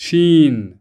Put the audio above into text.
Sheen.